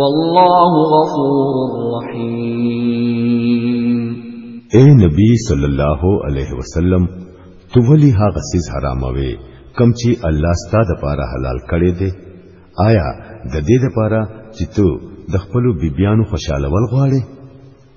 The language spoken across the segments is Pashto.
والله غفور رحیم اے نبی صلی الله علیه وسلم تو ولی هغه سیز حراموي کم چې الله ستاسو لپاره حلال کړی دی آیا د دې لپاره چې ته د خپل بیبيانو خوشاله ول غواړې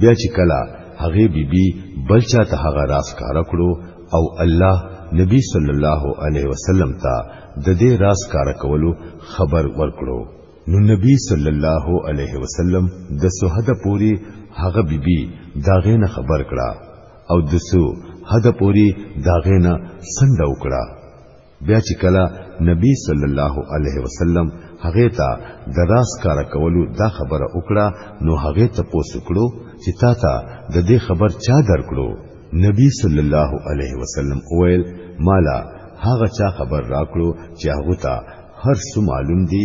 بیا چې کله هغه بیبي بی بل چا ته هغه راز کار کړو او الله نبی صلی الله علیه وسلم ته د دې راز کار کولو خبر ورکړو نو نبی صلی الله علیه وسلم د سوهد پوری هغه بیبي داغه نه خبر کړه او د سو هدا پوری داغه نه سند وکړه بیا چې کله نبی صلی الله علیه وسلم هغه ته د راس کار کولو دا خبره وکړه نو هغه ته پوس کړو چې تا ته د دې خبر چا درکړو نبی صلی الله علیه وسلم وویل مالا هغه چا خبر راکړو چې هغه ته هر څه معلوم دي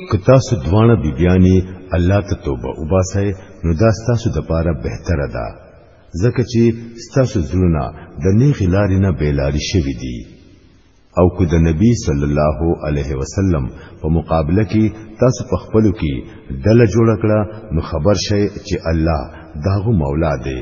که تاسو دواړه بیبیانی الله ته توبه وباسئ نو دا ستاسو د پاره بهتره ده ځکه چې ستاسو زړونه د نیغې لارې نه بیلاری شوي دي او که د نبی صلی الله علیه وسلم په مقابله کې تاسو په خپل کې ډله جوړ کړه نو خبر شئ چې الله داغه مولا دی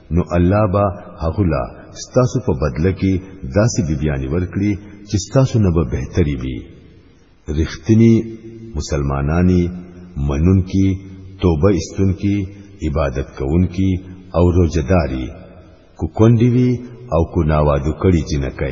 نو الله با هغلا ستاسو په بدله کې داسې بیبیانی ورکړي چې ستاسو نه به بهتري وي رښتینی مسلمانانی منونکي توبه استونکي عبادت کوونکي او روزداري کو کونډي وي او کو ناوادو کړي جنکه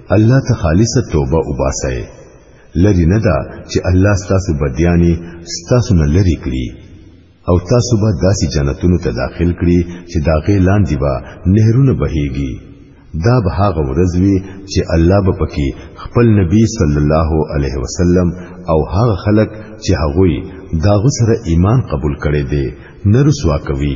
الله ته خالص توبه وباسئ لری نه دا چې الله ستاسو بدیانی ستاسو نه لری کړي او تاسو به داسې جنتونو ته داخل کړي چې داغه لاندې به نهرونه بهيږي دا به هغه ورځ وي چې الله به پکې خپل نبی صلی الله علیه وسلم او هغه خلک چې هغوی داغه سره ایمان قبول کړي دي نه رسوا کوي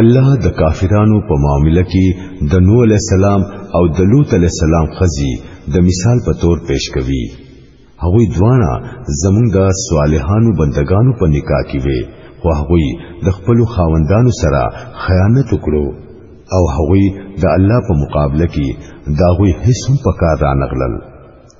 الله د کافرانو په معاملې کې د نوح علی السلام او د لوط علی السلام خزي د مثال په تور پیش کوي هغه دواړه زمونږ د صالحانو بندگانو په نکاح کې وي خو هغه د خپل خاوندانو سره خیانت وکړو او هغه د الله په مقابله کې دا غوي هیڅ هم پکار رانغلل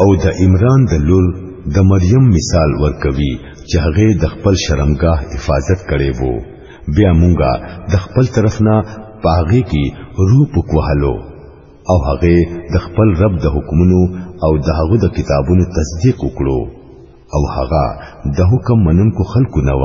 او د عمران د لور د مریم مثال ورکوي چې هغه د خپل شرمګاه حفاظت کړي وو بیا مونږه د خپل طرف نه پاغي کی روح پکوهلو او هغه د خپل رب د حکمونو او د هغه د کتابونو تصدیق وکړو او هغه د حکم منونکو خلکو نه و